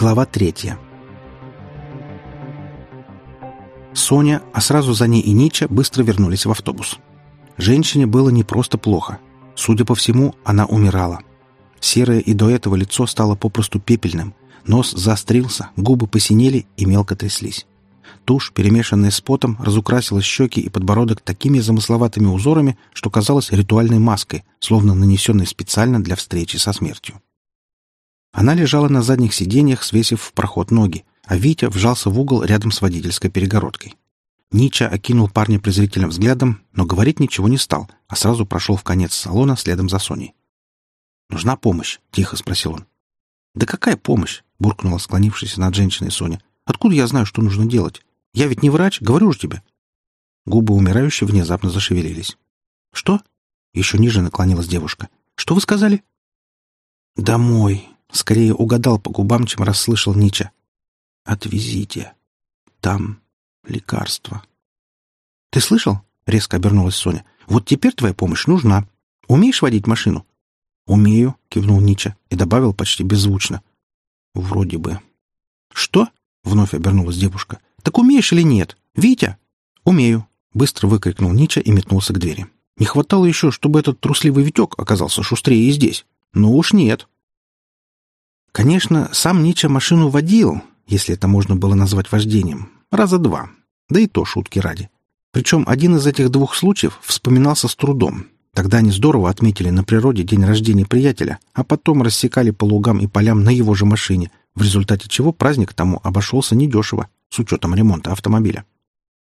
Глава третья. Соня, а сразу за ней и Нича быстро вернулись в автобус. Женщине было не просто плохо. Судя по всему, она умирала. Серое и до этого лицо стало попросту пепельным. Нос заострился, губы посинели и мелко тряслись. Тушь, перемешанная с потом, разукрасила щеки и подбородок такими замысловатыми узорами, что казалось ритуальной маской, словно нанесенной специально для встречи со смертью. Она лежала на задних сиденьях, свесив в проход ноги, а Витя вжался в угол рядом с водительской перегородкой. Нича окинул парня презрительным взглядом, но говорить ничего не стал, а сразу прошел в конец салона следом за Соней. «Нужна помощь?» — тихо спросил он. «Да какая помощь?» — буркнула склонившаяся над женщиной Соня. «Откуда я знаю, что нужно делать? Я ведь не врач, говорю же тебе». Губы умирающей внезапно зашевелились. «Что?» — еще ниже наклонилась девушка. «Что вы сказали?» «Домой», Скорее угадал по губам, чем расслышал Нича. «Отвезите. Там лекарство». «Ты слышал?» — резко обернулась Соня. «Вот теперь твоя помощь нужна. Умеешь водить машину?» «Умею», — кивнул Нича и добавил почти беззвучно. «Вроде бы». «Что?» — вновь обернулась девушка. «Так умеешь или нет? Витя?» «Умею», — быстро выкрикнул Нича и метнулся к двери. «Не хватало еще, чтобы этот трусливый Витек оказался шустрее и здесь. Ну уж нет». Конечно, сам Нича машину водил, если это можно было назвать вождением, раза два, да и то шутки ради. Причем один из этих двух случаев вспоминался с трудом. Тогда они здорово отметили на природе день рождения приятеля, а потом рассекали по лугам и полям на его же машине, в результате чего праздник тому обошелся недешево, с учетом ремонта автомобиля.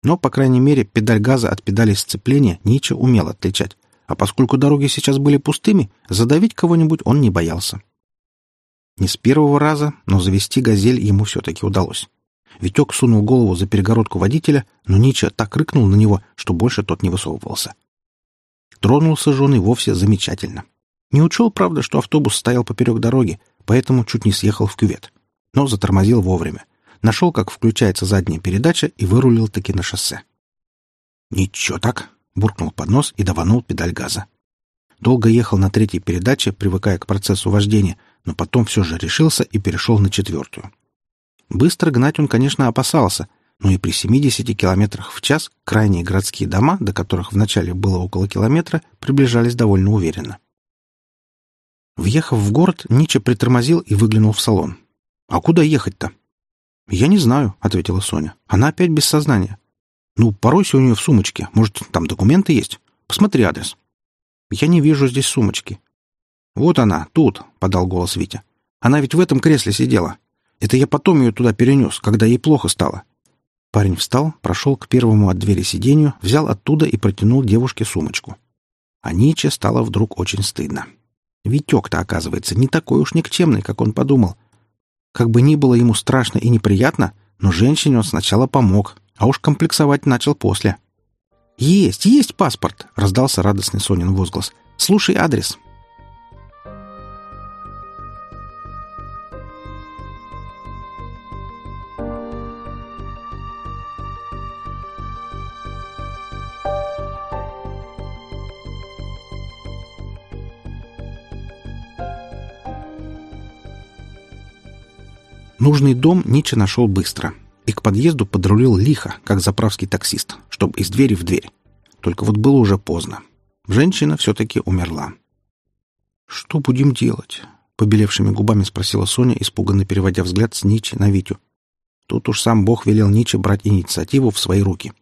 Но, по крайней мере, педаль газа от педали сцепления Нича умел отличать, а поскольку дороги сейчас были пустыми, задавить кого-нибудь он не боялся. Не с первого раза, но завести «Газель» ему все-таки удалось. Витек сунул голову за перегородку водителя, но Нича так рыкнул на него, что больше тот не высовывался. Тронулся же он и вовсе замечательно. Не учел, правда, что автобус стоял поперек дороги, поэтому чуть не съехал в кювет. Но затормозил вовремя. Нашел, как включается задняя передача и вырулил таки на шоссе. «Ничего так!» — буркнул под нос и даванул педаль газа. Долго ехал на третьей передаче, привыкая к процессу вождения, но потом все же решился и перешел на четвертую. Быстро гнать он, конечно, опасался, но и при 70 километрах в час крайние городские дома, до которых вначале было около километра, приближались довольно уверенно. Въехав в город, Нича притормозил и выглянул в салон. «А куда ехать-то?» «Я не знаю», — ответила Соня. «Она опять без сознания». «Ну, поройся у нее в сумочке. Может, там документы есть? Посмотри адрес». «Я не вижу здесь сумочки. «Вот она, тут», — подал голос Витя. «Она ведь в этом кресле сидела. Это я потом ее туда перенес, когда ей плохо стало». Парень встал, прошел к первому от двери сиденью, взял оттуда и протянул девушке сумочку. А Ниче стало вдруг очень стыдно. Витек-то, оказывается, не такой уж никчемный, как он подумал. Как бы ни было ему страшно и неприятно, но женщине он сначала помог, а уж комплексовать начал после. «Есть, есть паспорт!» — раздался радостный Сонин возглас. «Слушай адрес. Нужный дом Нича нашел быстро и к подъезду подрулил лихо, как заправский таксист, чтобы из двери в дверь. Только вот было уже поздно. Женщина все-таки умерла. «Что будем делать?» — побелевшими губами спросила Соня, испуганно переводя взгляд с Ничи на Витю. Тут уж сам Бог велел Ниче брать инициативу в свои руки.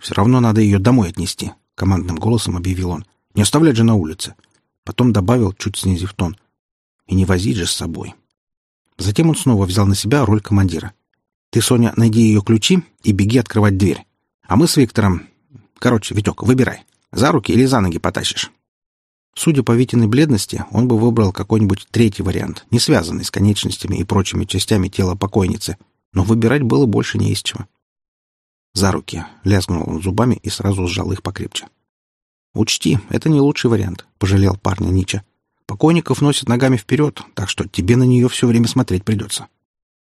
«Все равно надо ее домой отнести», — командным голосом объявил он. «Не оставлять же на улице». Потом добавил, чуть снизив тон. «И не возить же с собой. Затем он снова взял на себя роль командира. «Ты, Соня, найди ее ключи и беги открывать дверь. А мы с Виктором... Короче, Витек, выбирай. За руки или за ноги потащишь?» Судя по Витиной бледности, он бы выбрал какой-нибудь третий вариант, не связанный с конечностями и прочими частями тела покойницы, но выбирать было больше не из чего. «За руки!» — лязгнул он зубами и сразу сжал их покрепче. «Учти, это не лучший вариант», — пожалел парня Нича. Покойников носят ногами вперед, так что тебе на нее все время смотреть придется.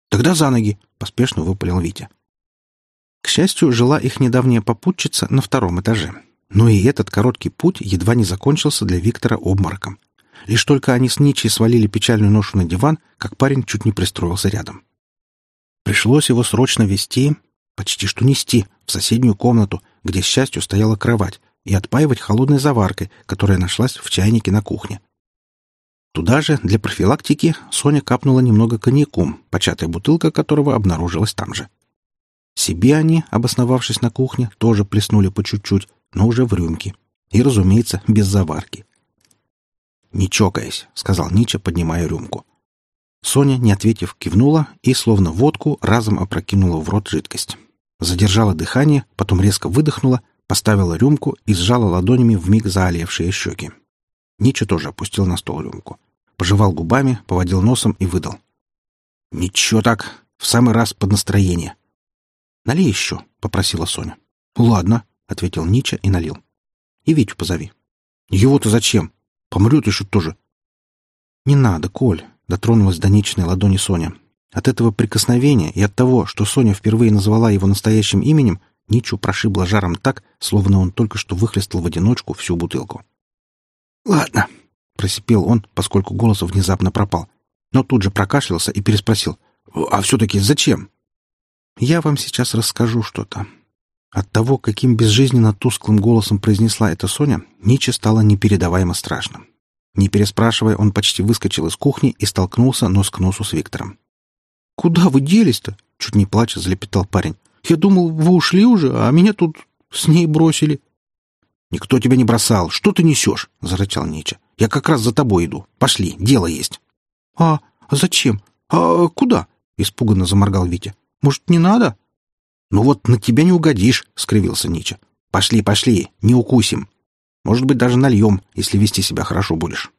Тогда за ноги, — поспешно выпалил Витя. К счастью, жила их недавняя попутчица на втором этаже. Но и этот короткий путь едва не закончился для Виктора обмороком. Лишь только они с Ничей свалили печальную ношу на диван, как парень чуть не пристроился рядом. Пришлось его срочно вести, почти что нести, в соседнюю комнату, где, счастью, стояла кровать, и отпаивать холодной заваркой, которая нашлась в чайнике на кухне. Туда же, для профилактики, Соня капнула немного коньяку, початая бутылка которого обнаружилась там же. Себе они, обосновавшись на кухне, тоже плеснули по чуть-чуть, но уже в рюмке. И, разумеется, без заварки. «Не чокаясь», — сказал Нича, поднимая рюмку. Соня, не ответив, кивнула и, словно водку, разом опрокинула в рот жидкость. Задержала дыхание, потом резко выдохнула, поставила рюмку и сжала ладонями вмиг заолевшие щеки. Нича тоже опустил на стол рюмку. Пожевал губами, поводил носом и выдал. «Ничего так, в самый раз под настроение». «Налей еще», — попросила Соня. «Ладно», — ответил Нича и налил. «И Витю позови». «Его-то зачем? Помрет еще тоже». «Не надо, Коль», — дотронулась до Ничной ладони Соня. От этого прикосновения и от того, что Соня впервые назвала его настоящим именем, Ничу прошибло жаром так, словно он только что выхлестал в одиночку всю бутылку. «Ладно», — просипел он, поскольку голос внезапно пропал, но тут же прокашлялся и переспросил. «А все-таки зачем?» «Я вам сейчас расскажу что-то». От того, каким безжизненно тусклым голосом произнесла это Соня, Ниче стало непередаваемо страшно. Не переспрашивая, он почти выскочил из кухни и столкнулся нос к носу с Виктором. «Куда вы делись-то?» — чуть не плача залепетал парень. «Я думал, вы ушли уже, а меня тут с ней бросили». «Никто тебя не бросал. Что ты несешь?» — зарычал Нича. «Я как раз за тобой иду. Пошли, дело есть». «А зачем? А куда?» — испуганно заморгал Витя. «Может, не надо?» «Ну вот на тебя не угодишь», — скривился Нича. «Пошли, пошли, не укусим. Может быть, даже нальем, если вести себя хорошо будешь».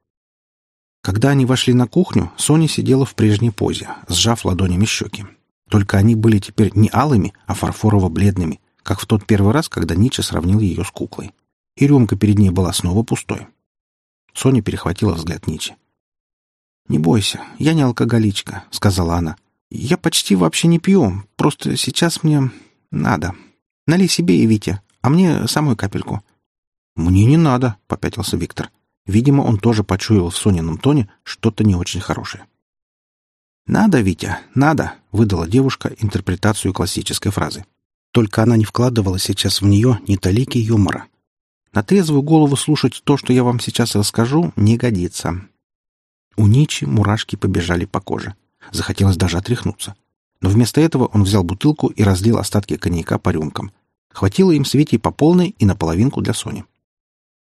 Когда они вошли на кухню, Соня сидела в прежней позе, сжав ладонями щеки. Только они были теперь не алыми, а фарфорово-бледными, как в тот первый раз, когда Нича сравнил ее с куклой и рюмка перед ней была снова пустой. Соня перехватила взгляд Ничи. «Не бойся, я не алкоголичка», — сказала она. «Я почти вообще не пью, просто сейчас мне надо. Налей себе и Вите, а мне самую капельку». «Мне не надо», — попятился Виктор. Видимо, он тоже почуял в Сонином тоне что-то не очень хорошее. «Надо, Витя, надо», — выдала девушка интерпретацию классической фразы. Только она не вкладывала сейчас в нее ни талики юмора. На трезвую голову слушать то, что я вам сейчас расскажу, не годится. У Ничи мурашки побежали по коже. Захотелось даже отряхнуться. Но вместо этого он взял бутылку и разлил остатки коньяка по рюмкам. Хватило им с Витей по полной и на половинку для Сони.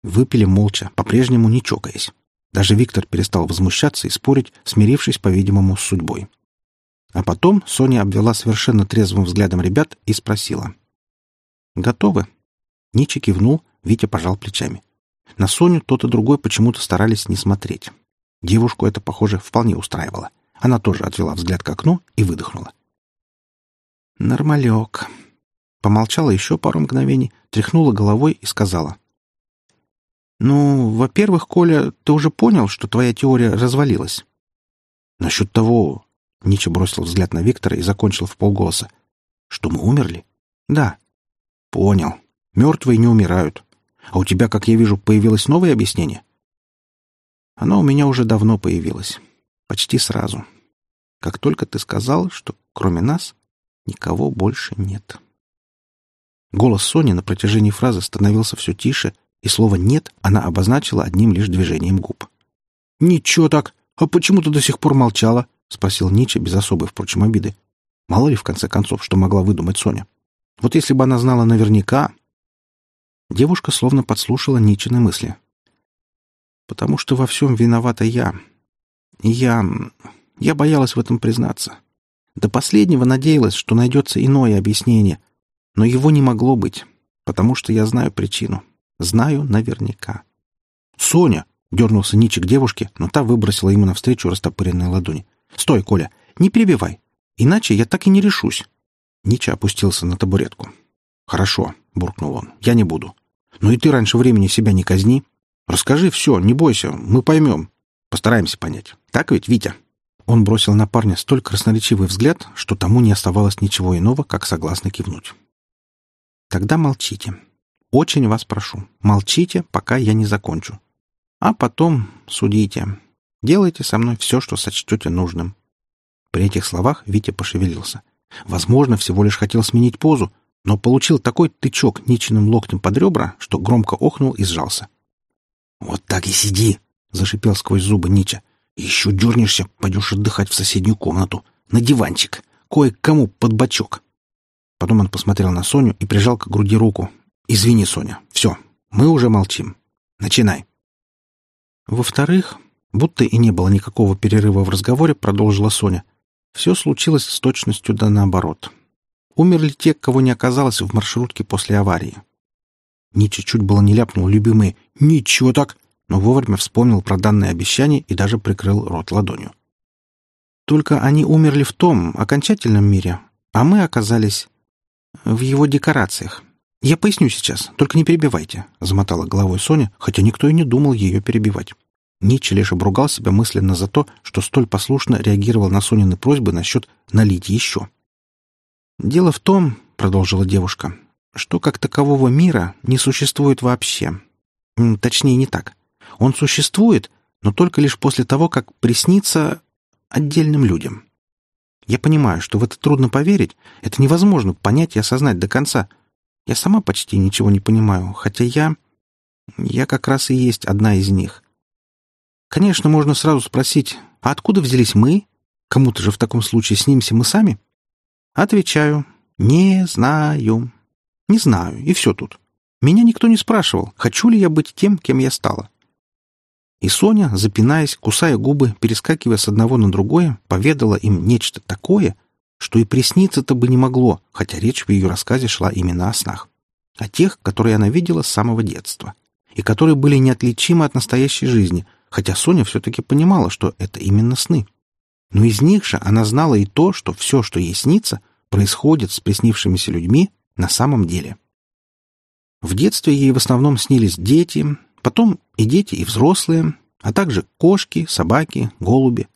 Выпили молча, по-прежнему не чокаясь. Даже Виктор перестал возмущаться и спорить, смирившись, по-видимому, с судьбой. А потом Соня обвела совершенно трезвым взглядом ребят и спросила. «Готовы?» Ничи кивнул, Витя пожал плечами. На Соню тот и другой почему-то старались не смотреть. Девушку это, похоже, вполне устраивало. Она тоже отвела взгляд к окну и выдохнула. «Нормалек». Помолчала еще пару мгновений, тряхнула головой и сказала. «Ну, во-первых, Коля, ты уже понял, что твоя теория развалилась?» «Насчет того...» — Нича бросил взгляд на Виктора и закончил в полголоса. «Что мы умерли?» «Да». «Понял. Мертвые не умирают. А у тебя, как я вижу, появилось новое объяснение? Оно у меня уже давно появилось. Почти сразу. Как только ты сказал, что кроме нас никого больше нет. Голос Сони на протяжении фразы становился все тише, и слово «нет» она обозначила одним лишь движением губ. «Ничего так! А почему ты до сих пор молчала?» — спросил Нича без особой, впрочем, обиды. Мало ли, в конце концов, что могла выдумать Соня. Вот если бы она знала наверняка, Девушка словно подслушала Ничины мысли. «Потому что во всем виновата я. Я... я боялась в этом признаться. До последнего надеялась, что найдется иное объяснение, но его не могло быть, потому что я знаю причину. Знаю наверняка». «Соня!» — дернулся Ничи к девушке, но та выбросила ему навстречу растопыренные ладони. «Стой, Коля! Не перебивай! Иначе я так и не решусь!» Нича опустился на табуретку. «Хорошо», — буркнул он, — «я не буду. Ну и ты раньше времени себя не казни. Расскажи все, не бойся, мы поймем. Постараемся понять. Так ведь, Витя?» Он бросил на парня столь красноречивый взгляд, что тому не оставалось ничего иного, как согласно кивнуть. «Тогда молчите. Очень вас прошу, молчите, пока я не закончу. А потом судите. Делайте со мной все, что сочтете нужным». При этих словах Витя пошевелился. Возможно, всего лишь хотел сменить позу, но получил такой тычок ничным локтем под ребра, что громко охнул и сжался. «Вот так и сиди!» — зашипел сквозь зубы Нича. «Еще дернешься, пойдешь отдыхать в соседнюю комнату, на диванчик, кое-кому под бочок». Потом он посмотрел на Соню и прижал к груди руку. «Извини, Соня, все, мы уже молчим. Начинай». Во-вторых, будто и не было никакого перерыва в разговоре, продолжила Соня. Все случилось с точностью да наоборот. Умерли те, кого не оказалось в маршрутке после аварии. Ничи чуть было не ляпнул любимые «Ничего так!», но вовремя вспомнил про данное обещание и даже прикрыл рот ладонью. Только они умерли в том, окончательном мире, а мы оказались в его декорациях. Я поясню сейчас, только не перебивайте, — замотала головой Соня, хотя никто и не думал ее перебивать. Ничи лишь обругал себя мысленно за то, что столь послушно реагировал на Сонины просьбы насчет «налить еще». «Дело в том, — продолжила девушка, — что как такового мира не существует вообще. Точнее, не так. Он существует, но только лишь после того, как приснится отдельным людям. Я понимаю, что в это трудно поверить, это невозможно понять и осознать до конца. Я сама почти ничего не понимаю, хотя я... Я как раз и есть одна из них. Конечно, можно сразу спросить, а откуда взялись мы? Кому-то же в таком случае снимемся мы сами? Отвечаю, не знаю. Не знаю, и все тут. Меня никто не спрашивал, хочу ли я быть тем, кем я стала. И Соня, запинаясь, кусая губы, перескакивая с одного на другое, поведала им нечто такое, что и присниться-то бы не могло, хотя речь в ее рассказе шла именно о снах. О тех, которые она видела с самого детства, и которые были неотличимы от настоящей жизни, хотя Соня все-таки понимала, что это именно сны. Но из них же она знала и то, что все, что ей снится, происходит с приснившимися людьми на самом деле. В детстве ей в основном снились дети, Потом и дети, и взрослые, а также кошки, собаки, голуби.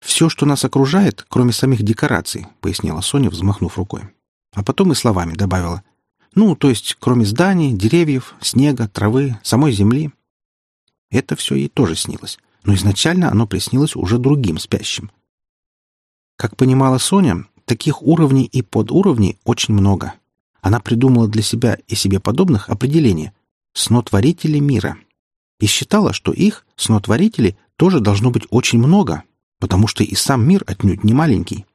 «Все, что нас окружает, кроме самих декораций», — пояснила Соня, взмахнув рукой. А потом и словами добавила. «Ну, то есть, кроме зданий, деревьев, снега, травы, самой земли». Это все ей тоже снилось, но изначально оно приснилось уже другим спящим. Как понимала Соня, таких уровней и подуровней очень много. Она придумала для себя и себе подобных определение, снотворители мира. И считала, что их, снотворителей, тоже должно быть очень много, потому что и сам мир отнюдь не маленький.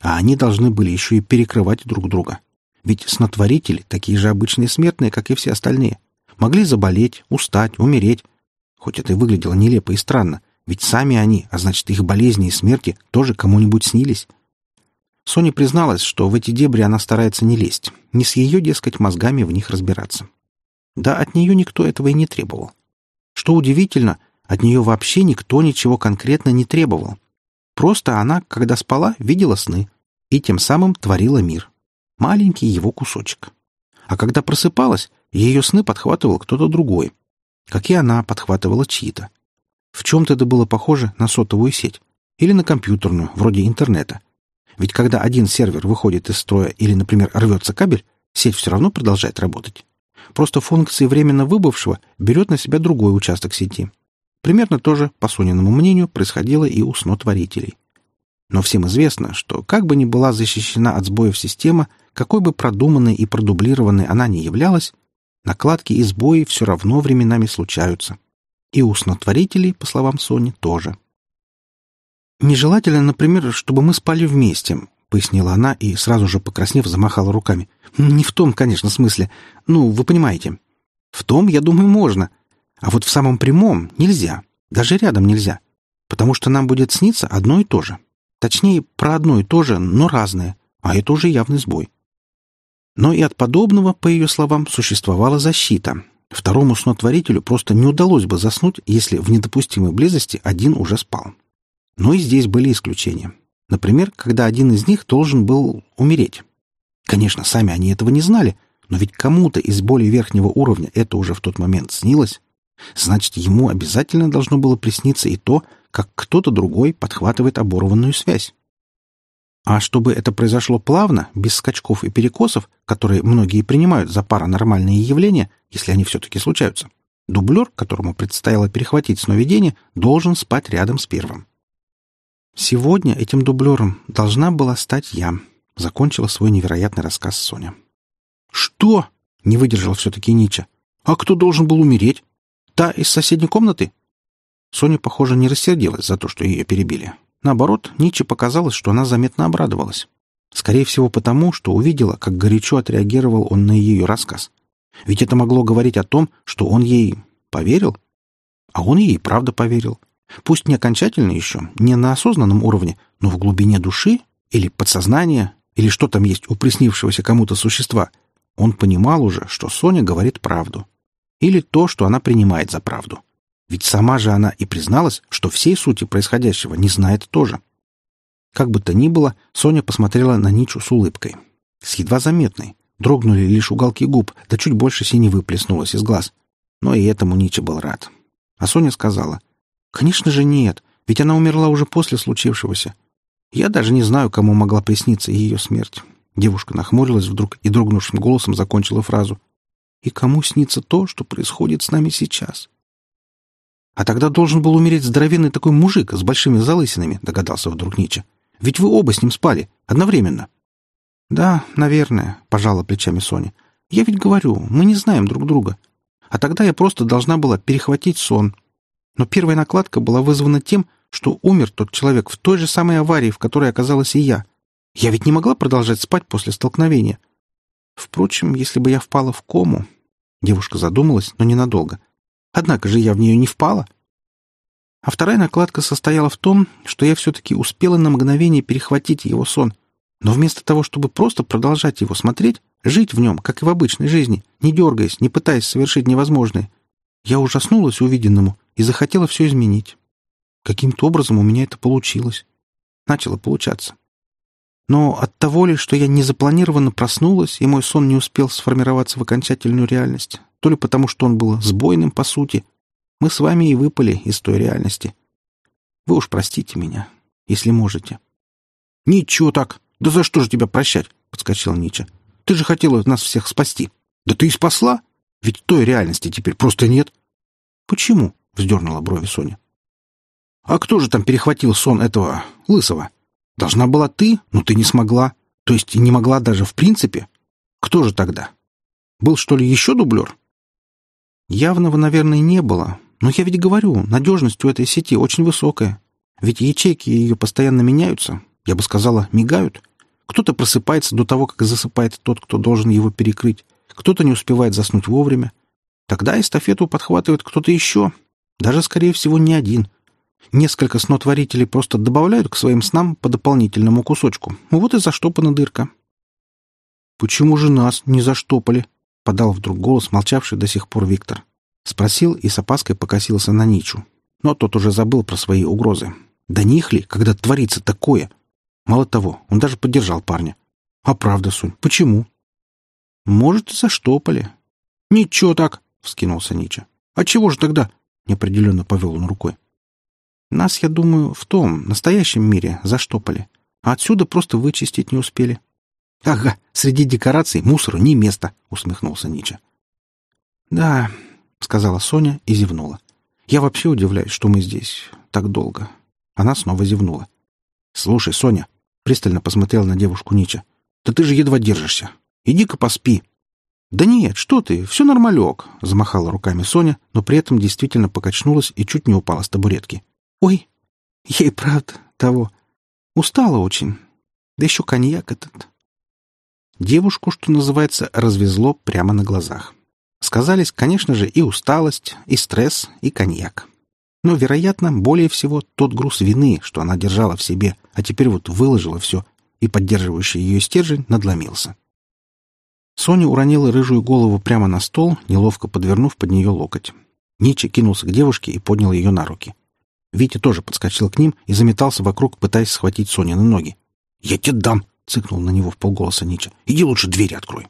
А они должны были еще и перекрывать друг друга. Ведь снотворители, такие же обычные смертные, как и все остальные, могли заболеть, устать, умереть. Хоть это и выглядело нелепо и странно, ведь сами они, а значит их болезни и смерти, тоже кому-нибудь снились. Соня призналась, что в эти дебри она старается не лезть, не с ее, дескать, мозгами в них разбираться. Да от нее никто этого и не требовал. Что удивительно, от нее вообще никто ничего конкретно не требовал. Просто она, когда спала, видела сны и тем самым творила мир. Маленький его кусочек. А когда просыпалась, ее сны подхватывал кто-то другой. Как и она подхватывала чьи-то. В чем-то это было похоже на сотовую сеть. Или на компьютерную, вроде интернета. Ведь когда один сервер выходит из строя или, например, рвется кабель, сеть все равно продолжает работать. Просто функции временно выбывшего берет на себя другой участок сети. Примерно то же, по Сониному мнению, происходило и у снотворителей. Но всем известно, что как бы ни была защищена от сбоев система, какой бы продуманной и продублированной она ни являлась, накладки и сбои все равно временами случаются. И у снотворителей, по словам Сони, тоже. Нежелательно, например, чтобы мы спали вместе, — пояснила она и, сразу же покраснев, замахала руками. «Не в том, конечно, смысле. Ну, вы понимаете. В том, я думаю, можно. А вот в самом прямом нельзя. Даже рядом нельзя. Потому что нам будет сниться одно и то же. Точнее, про одно и то же, но разное. А это уже явный сбой. Но и от подобного, по ее словам, существовала защита. Второму снотворителю просто не удалось бы заснуть, если в недопустимой близости один уже спал. Но и здесь были исключения. Например, когда один из них должен был умереть. Конечно, сами они этого не знали, но ведь кому-то из более верхнего уровня это уже в тот момент снилось. Значит, ему обязательно должно было присниться и то, как кто-то другой подхватывает оборванную связь. А чтобы это произошло плавно, без скачков и перекосов, которые многие принимают за паранормальные явления, если они все-таки случаются, Дублер, которому предстояло перехватить сновидение, должен спать рядом с первым. «Сегодня этим дублером должна была стать я», — закончила свой невероятный рассказ Соня. «Что?» — не выдержал все-таки Нича. «А кто должен был умереть? Та из соседней комнаты?» Соня, похоже, не рассердилась за то, что ее перебили. Наоборот, Ниче показалось, что она заметно обрадовалась. Скорее всего, потому, что увидела, как горячо отреагировал он на ее рассказ. Ведь это могло говорить о том, что он ей поверил. А он ей правда поверил. Пусть не окончательно еще, не на осознанном уровне, но в глубине души или подсознания, или что там есть у приснившегося кому-то существа, он понимал уже, что Соня говорит правду. Или то, что она принимает за правду. Ведь сама же она и призналась, что всей сути происходящего не знает тоже. Как бы то ни было, Соня посмотрела на Ничу с улыбкой. С едва заметной. Дрогнули лишь уголки губ, да чуть больше синевы плеснулось из глаз. Но и этому Нича был рад. А Соня сказала, «Конечно же нет, ведь она умерла уже после случившегося. Я даже не знаю, кому могла присниться ее смерть». Девушка нахмурилась вдруг и дрогнувшим голосом закончила фразу. «И кому снится то, что происходит с нами сейчас?» «А тогда должен был умереть здоровенный такой мужик с большими залысинами», — догадался вдруг Нича. «Ведь вы оба с ним спали, одновременно». «Да, наверное», — пожала плечами Соня. «Я ведь говорю, мы не знаем друг друга. А тогда я просто должна была перехватить сон. Но первая накладка была вызвана тем, что умер тот человек в той же самой аварии, в которой оказалась и я. Я ведь не могла продолжать спать после столкновения. Впрочем, если бы я впала в кому... Девушка задумалась, но ненадолго. Однако же я в нее не впала. А вторая накладка состояла в том, что я все-таки успела на мгновение перехватить его сон. Но вместо того, чтобы просто продолжать его смотреть, жить в нем, как и в обычной жизни, не дергаясь, не пытаясь совершить невозможное, я ужаснулась увиденному и захотела все изменить. Каким-то образом у меня это получилось. Начало получаться. Но от того ли, что я незапланированно проснулась, и мой сон не успел сформироваться в окончательную реальность, то ли потому, что он был сбойным по сути, мы с вами и выпали из той реальности. Вы уж простите меня, если можете. — Ничего так. Да за что же тебя прощать? — подскочил Нича. — Ты же хотела нас всех спасти. Да ты и спасла. Ведь той реальности теперь просто нет. — Почему? — вздернула брови Соня. — А кто же там перехватил сон этого лысого? Должна была ты, но ты не смогла. То есть не могла даже в принципе. Кто же тогда? Был, что ли, еще дублер? Явного, наверное, не было. Но я ведь говорю, надежность у этой сети очень высокая. Ведь ячейки ее постоянно меняются. Я бы сказала, мигают. Кто-то просыпается до того, как засыпает тот, кто должен его перекрыть. Кто-то не успевает заснуть вовремя. Тогда эстафету подхватывает кто-то еще. Даже, скорее всего, не один. Несколько снотворителей просто добавляют к своим снам по дополнительному кусочку. Вот и заштопана дырка. «Почему же нас не заштопали?» — подал вдруг голос молчавший до сих пор Виктор. Спросил и с опаской покосился на Ничу. Но тот уже забыл про свои угрозы. Да них ли, когда творится такое? Мало того, он даже поддержал парня. «А правда, Сунь, почему?» «Может, заштопали». «Ничего так», — вскинулся Нича. «А чего же тогда?» — неопределенно повел он рукой. Нас, я думаю, в том, настоящем мире заштопали, а отсюда просто вычистить не успели. — Ага, среди декораций мусору не место, — усмехнулся Нича. — Да, — сказала Соня и зевнула. — Я вообще удивляюсь, что мы здесь так долго. Она снова зевнула. — Слушай, Соня, — пристально посмотрел на девушку Нича, — да ты же едва держишься. Иди-ка поспи. — Да нет, что ты, все нормалек, — замахала руками Соня, но при этом действительно покачнулась и чуть не упала с табуретки. — Ой, и правда того. Устала очень. Да еще коньяк этот. Девушку, что называется, развезло прямо на глазах. Сказались, конечно же, и усталость, и стресс, и коньяк. Но, вероятно, более всего тот груз вины, что она держала в себе, а теперь вот выложила все, и поддерживающий ее стержень надломился. Соня уронила рыжую голову прямо на стол, неловко подвернув под нее локоть. Ничи кинулся к девушке и поднял ее на руки. Витя тоже подскочил к ним и заметался вокруг, пытаясь схватить Сонины ноги. «Я тебе дам!» — цыкнул на него в полголоса Нича. «Иди лучше двери открой!»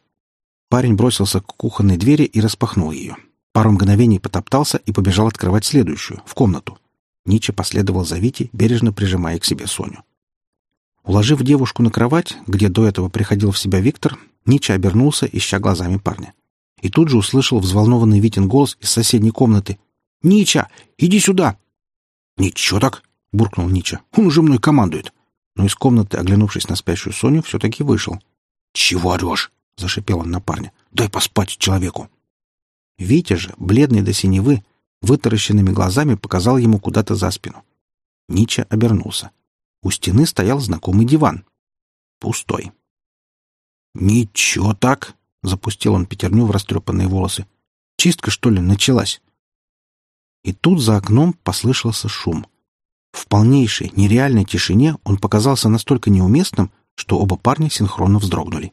Парень бросился к кухонной двери и распахнул ее. Пару мгновений потоптался и побежал открывать следующую, в комнату. Нича последовал за Витей, бережно прижимая к себе Соню. Уложив девушку на кровать, где до этого приходил в себя Виктор, Нича обернулся, ища глазами парня. и тут же услышал взволнованный Витин голос из соседней комнаты. «Нича, иди сюда!» «Ничего так!» — буркнул Нича. «Он уже мной командует!» Но из комнаты, оглянувшись на спящую Соню, все-таки вышел. «Чего орешь?» — зашипел он на парня. «Дай поспать человеку!» Витя же, бледный до синевы, вытаращенными глазами показал ему куда-то за спину. Нича обернулся. У стены стоял знакомый диван. Пустой. «Ничего так!» — запустил он пятерню в растрепанные волосы. «Чистка, что ли, началась?» И тут за окном послышался шум. В полнейшей, нереальной тишине он показался настолько неуместным, что оба парня синхронно вздрогнули.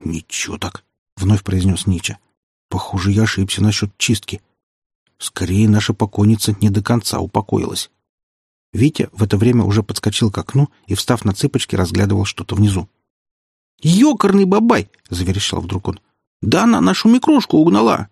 «Ничего так!» — вновь произнес Нича. «Похоже, я ошибся насчет чистки. Скорее, наша покойница не до конца упокоилась». Витя в это время уже подскочил к окну и, встав на цыпочки, разглядывал что-то внизу. «Ёкарный бабай!» — заверещал вдруг он. «Да она нашу микрошку угнала!